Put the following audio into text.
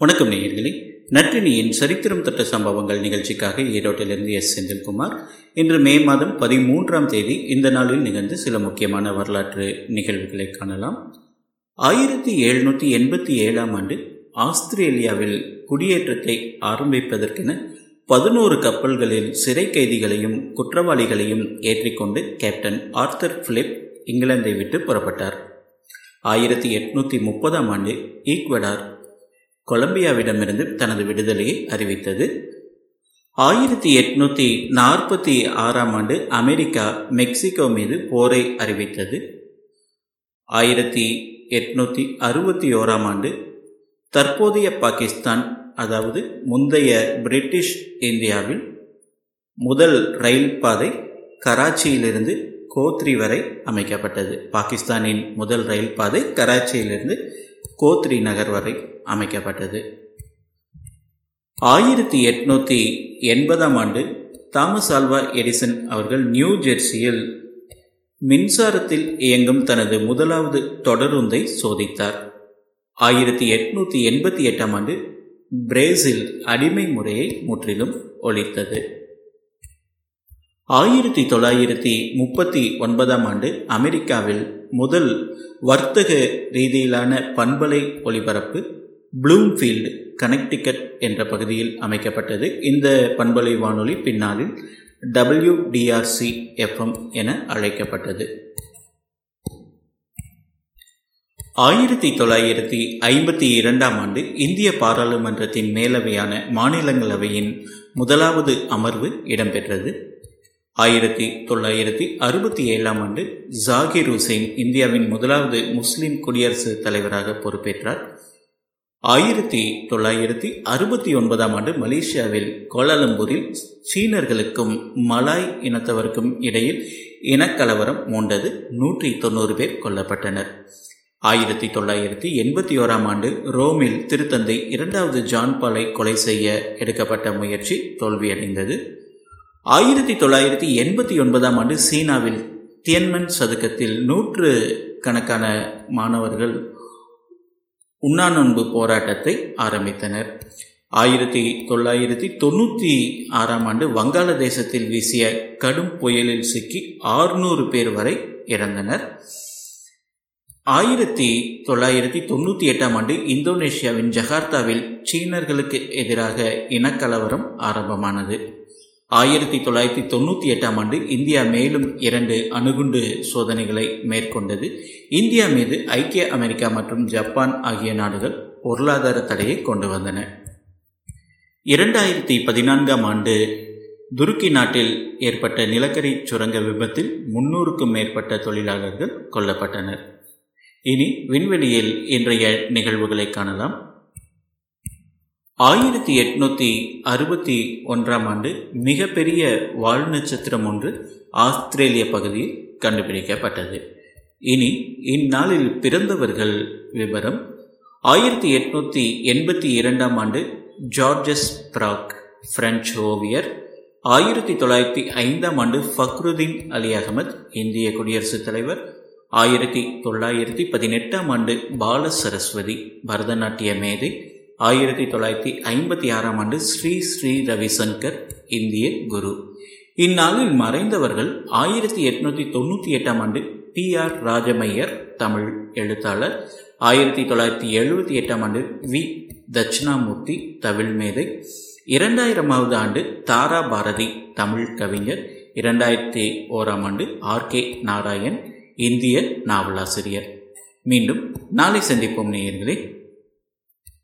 வணக்கம் நேயர்களே. நற்றினியின் சரித்திரம் தொட்ட சம்பவங்கள் நிகழ்ச்சிக்காக ஈரோட்டிலிருந்து எஸ். செந்தில்குமார். இன்று மே மாதம் பதிமூன்றாம் தேதி இந்த நாளில் நிகழ்ந்து சில முக்கியமான வரலாற்று நிகழ்வுகளை காணலாம். ஆயிரத்தி எழுநூற்றி எண்பத்தி ஏழாம் ஆண்டு ஆஸ்திரேலியாவில் குடியேற்றத்தை ஆரம்பிப்பதற்கென பதினோரு கப்பல்களில் சிறை கைதிகளையும் குற்றவாளிகளையும் ஏற்றிக்கொண்டு கேப்டன் ஆர்த்தர் பிலிப் இங்கிலாந்தை விட்டு புறப்பட்டார். ஆயிரத்தி எட்நூற்றி முப்பதாம் ஆண்டு ஈக்வடார் கொலம்பியாவிடமிருந்து தனது விடுதலையை அறிவித்தது. ஆயிரத்தி எட்நூற்றி நாற்பத்தி ஆறாம் ஆண்டு அமெரிக்கா மெக்சிகோ மீது போரை அறிவித்தது. ஆயிரத்தி எட்நூற்றி அறுபத்தி ஓராம் ஆண்டு தற்போதைய பாகிஸ்தான் அதாவது முந்தைய பிரிட்டிஷ் இந்தியாவில் முதல் ரயில் பாதை கராச்சியிலிருந்து கோத்ரி வரை அமைக்கப்பட்டது. பாகிஸ்தானின் முதல் ரயில் பாதை கராச்சியிலிருந்து கோத்ரி நகர் வரை அமைக்கப்பட்டது. ஆயிரத்தி எட்நூற்றி எண்பதாம் ஆண்டு தாமஸ் ஆல்வா எடிசன் அவர்கள் நியூ ஜெர்சியில் மின்சாரத்தில் இயங்கும் தனது முதலாவது தொடருந்தை சோதித்தார். ஆயிரத்தி எட்நூற்றி எண்பத்தி எட்டாம் ஆண்டு பிரேசில் அடிமை முறையை முற்றிலும் ஒழித்தது. ஆயிரத்தி தொள்ளாயிரத்தி முப்பத்தி ஒன்பதாம் ஆண்டு அமெரிக்காவில் முதல் வர்த்தக ரீதியிலான பண்பலை ஒளிபரப்பு ப்ளூம்ஃபீல்டு கனெக்டிகட் என்ற பகுதியில் அமைக்கப்பட்டது. இந்த பண்பலை வானொலி பின்னாளில் டபிள்யூடிஆர்சி எஃப்எம் என அழைக்கப்பட்டது. ஆயிரத்தி தொள்ளாயிரத்தி ஐம்பத்தி இரண்டாம் ஆண்டு இந்திய பாராளுமன்றத்தின் மேலவையான மாநிலங்களவையின் முதலாவது அமர்வு இடம்பெற்றது. ஆயிரத்தி தொள்ளாயிரத்தி அறுபத்தி ஏழாம் ஆண்டு ஜாகிர் ஹுசைன் இந்தியாவின் முதலாவது முஸ்லிம் குடியரசுத் தலைவராக பொறுப்பேற்றார். ஆயிரத்தி தொள்ளாயிரத்தி அறுபத்தி ஒன்பதாம் ஆண்டு மலேசியாவில் கோலாலம்பூரில் சீனர்களுக்கும் மலாய் இனத்தவருக்கும் இடையில் இனக்கலவரம் மூண்டது நூற்றி தொண்ணூறு பேர் கொல்லப்பட்டனர். ஆயிரத்தி தொள்ளாயிரத்தி எண்பத்தி ஓராம் ஆண்டு ரோமில் திருத்தந்தை இரண்டாவது ஜான் பாலை கொலை செய்ய எடுக்கப்பட்ட முயற்சி தோல்வியடைந்தது. ஆயிரத்தி தொள்ளாயிரத்தி எண்பத்தி ஒன்பதாம் ஆண்டு சீனாவில் தியன்மன் சதுக்கத்தில் நூற்று கணக்கான மாணவர்கள் உண்ணாநோன்பு போராட்டத்தை ஆரம்பித்தனர். ஆயிரத்தி தொள்ளாயிரத்தி தொண்ணூற்றி ஆறாம் ஆண்டு வங்காளதேசத்தில் வீசிய கடும் புயலில் சிக்கி ஆறுநூறு பேர் வரை இறந்தனர். ஆயிரத்தி தொள்ளாயிரத்தி தொண்ணூற்றி எட்டாம் ஆண்டு இந்தோனேஷியாவின் ஜகார்த்தாவில் சீனர்களுக்கு எதிராக இனக்கலவரம் ஆரம்பமானது. ஆயிரத்தி தொள்ளாயிரத்தி தொண்ணூற்றி எட்டாம் ஆண்டு இந்தியா மேலும் இரண்டு அணுகுண்டு சோதனைகளை மேற்கொண்டது. இந்தியா மீது ஐக்கிய அமெரிக்கா மற்றும் ஜப்பான் ஆகிய நாடுகள் பொருளாதார தடையை கொண்டு வந்தன. இரண்டாயிரத்தி பதினான்காம் ஆண்டு துருக்கி நாட்டில் ஏற்பட்ட நிலக்கரி சுரங்க விபத்தில் முன்னூறுக்கும் மேற்பட்ட தொழிலாளர்கள் கொல்லப்பட்டனர். இனி விண்வெளியில் இன்றைய நிகழ்வுகளை காணலாம். ஆயிரத்தி எட்நூத்தி அறுபத்தி ஒன்றாம் ஆண்டு மிகப்பெரிய வால் நட்சத்திரம் ஒன்று ஆஸ்திரேலிய பகுதியில் கண்டுபிடிக்கப்பட்டது. இனி இந்நாளில் பிறந்தவர்கள் விவரம். ஆயிரத்தி எட்நூத்தி எண்பத்தி இரண்டாம் ஆண்டு ஜார்ஜஸ் பிராக் பிரெஞ்சு ஓவியர். ஆயிரத்தி தொள்ளாயிரத்தி ஐந்தாம் ஆண்டு ஃபக்ருதீன் அலி அகமது இந்திய குடியரசுத் தலைவர். ஆயிரத்தி தொள்ளாயிரத்தி பதினெட்டாம் ஆண்டு பால சரஸ்வதி பரதநாட்டிய மேதை. ஆயிரத்தி தொள்ளாயிரத்தி ஐம்பத்தி ஆறாம் ஆண்டு ஸ்ரீ ஸ்ரீ ரவிசங்கர் இந்திய குரு. இந்நாளில் மறைந்தவர்கள் ஆயிரத்தி எட்நூத்தி தொண்ணூற்றி எட்டாம் ஆண்டு பி ஆர் ராஜமையர் தமிழ் எழுத்தாளர். ஆயிரத்தி தொள்ளாயிரத்தி எழுபத்தி எட்டாம் ஆண்டு வி. தட்சிணாமூர்த்தி தமிழ் மேதை. இரண்டாயிரமாவது ஆண்டு தாரா பாரதி தமிழ் கவிஞர். இரண்டாயிரத்தி ஓராம் ஆண்டு ஆர் கே நாராயண் இந்திய நாவலாசிரியர். மீண்டும் நாளை சந்திப்போம் நேயர்களே.